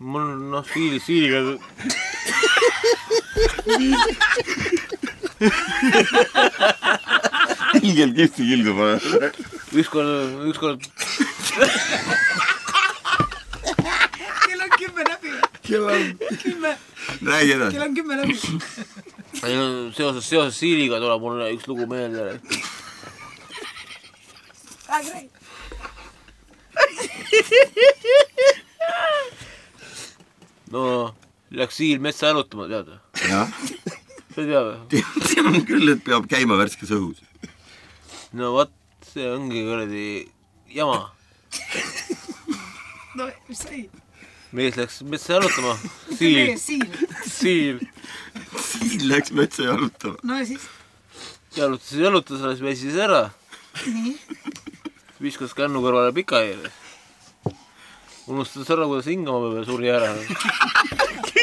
No sí, sí. Ilgel kimsin Ilgel bana? Üç konu, üç konu. Kelam kim ben abi? Kelam. Kim ben? Näin jätä. Kelam kim ben abi? Se on, se on Siliga tuolla mun yksi luku mieleen. Agree. No läks siil metsa jalutama, tead või? jah, sa ei tea või? tean küll, et peab käima värskes õhus. no vot, see ongi kuradi jama. no mis sai? mees läks metsa jalutama, siil, siil siin läks metsa jalutama. no ja siis? jalutas, jalutas, alles väsis ära, nii. viskas kännu kõrvale pika ees. Unustas ära, kuidas hingama peab ja suri ära.